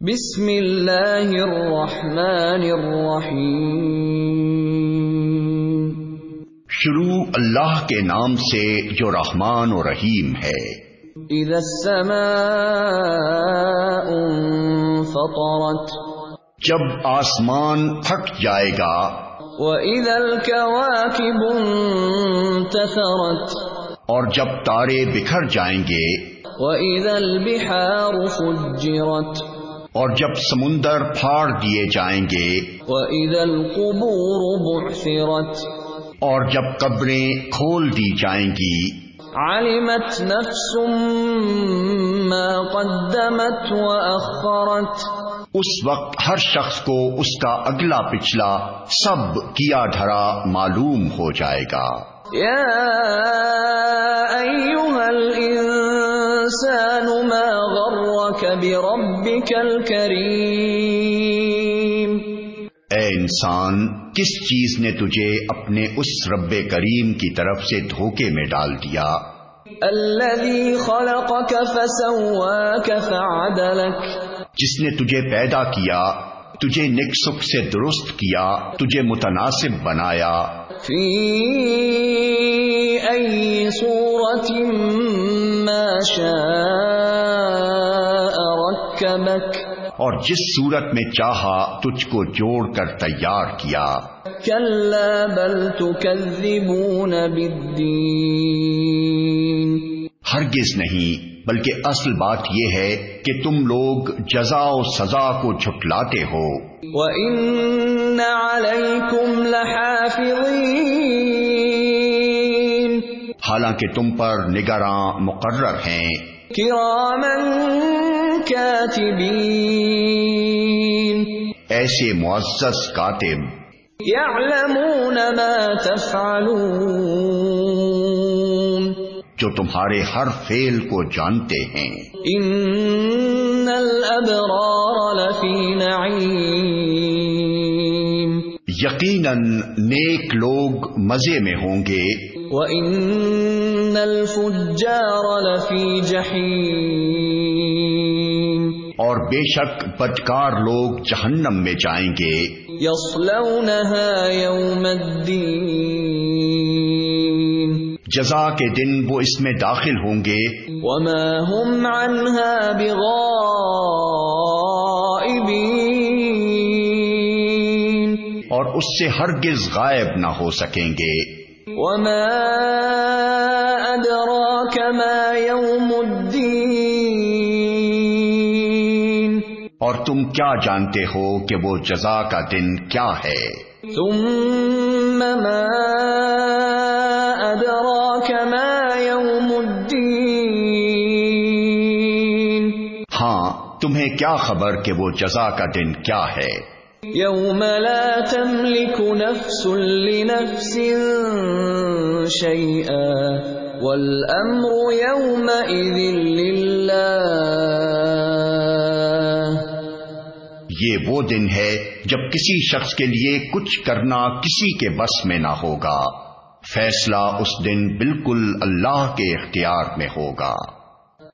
بسم اللہ الرحمن الرحیم۔ شروع اللہ کے نام سے جو رحمان و رحیم ہے۔ اذا السماء فطرت جب آسمان پھٹ جائے گا۔ وَإِذَا الْكَوَاكِبُ انتثرت۔ اور جب تارے بکھر جائیں گے۔ وَإِذَا الْبِحَارُ فُجِّرَتْ اور جب سمندر پھاڑ دیے جائیں گے وَإِذَا الْقُبُورُ بُعْثِرَتْ اور جب قبریں کھول دی جائیں گی عَلِمَتْ نَفْسٌ مَا قَدَّمَتْ وَأَخَّرَتْ اس وقت ہر شخص کو اس کا اگلا پچھلا سب کیا دھرا معلوم ہو جائے گا۔ یا غرک بربک الكریم اے انسان کس چیز نے تجھے اپنے اس رب کریم کی طرف سے دھوکے میں ڈال دیا؟ الذي خلقك فسواك فعدلك جس نے تجھے پیدا کیا تجھے نک سکھ سے درست کیا تجھے متناسب بنایا۔ فی ای صورت ما شاء اور جس صورت میں چاہا تجھ کو جوڑ کر تیار کیا۔ کلا بل تکذبون بالدین ہرگز نہیں بلکہ اصل بات یہ ہے کہ تم لوگ جزا و سزا کو جھٹلاتے ہو۔ وَإِنَّ عَلَيْكُمْ لَحَافِظِينَ حالانکہ تم پر نگراں مقرر ہیں۔ كِرَامًا كَاتِبِينَ ایسے معزز کاتب يَعْلَمُونَ مَا تَفْعَلُونَ. جو تمہارے ہر فیل کو جانتے ہیں۔ ان الابرار لفی نعیم یقیناً نیک لوگ مزے میں ہوں گے۔ وَإِنَّ الْفُجَّارَ لَفِي جَحِيمٍ. اور بے شک بدکار لوگ جہنم میں جائیں گے۔ يَصْلَوْنَهَا يَوْمَ الدِّينِ جزا کے دن وہ اس میں داخل ہوں گے۔ وما هم عنها بغائبین۔ اور اس سے ہرگز غائب نہ ہو سکیں گے۔ وما ادراك ما يوم الدین۔ اور تم کیا جانتے ہو کہ وہ جزا کا دن کیا ہے؟ ثم ما ادراك ما يوم الدین ہاں تمہیں کیا خبر کہ وہ جزا کا دن کیا ہے؟ يوم لا تملك نفس لنفس شيئا والأمر يومئذ لله. یہ وہ دن ہے جب کسی شخص کے لیے کچھ کرنا کسی کے بس میں نہ ہوگا۔ فیصلہ اس دن بالکل اللہ کے اختیار میں ہوگا۔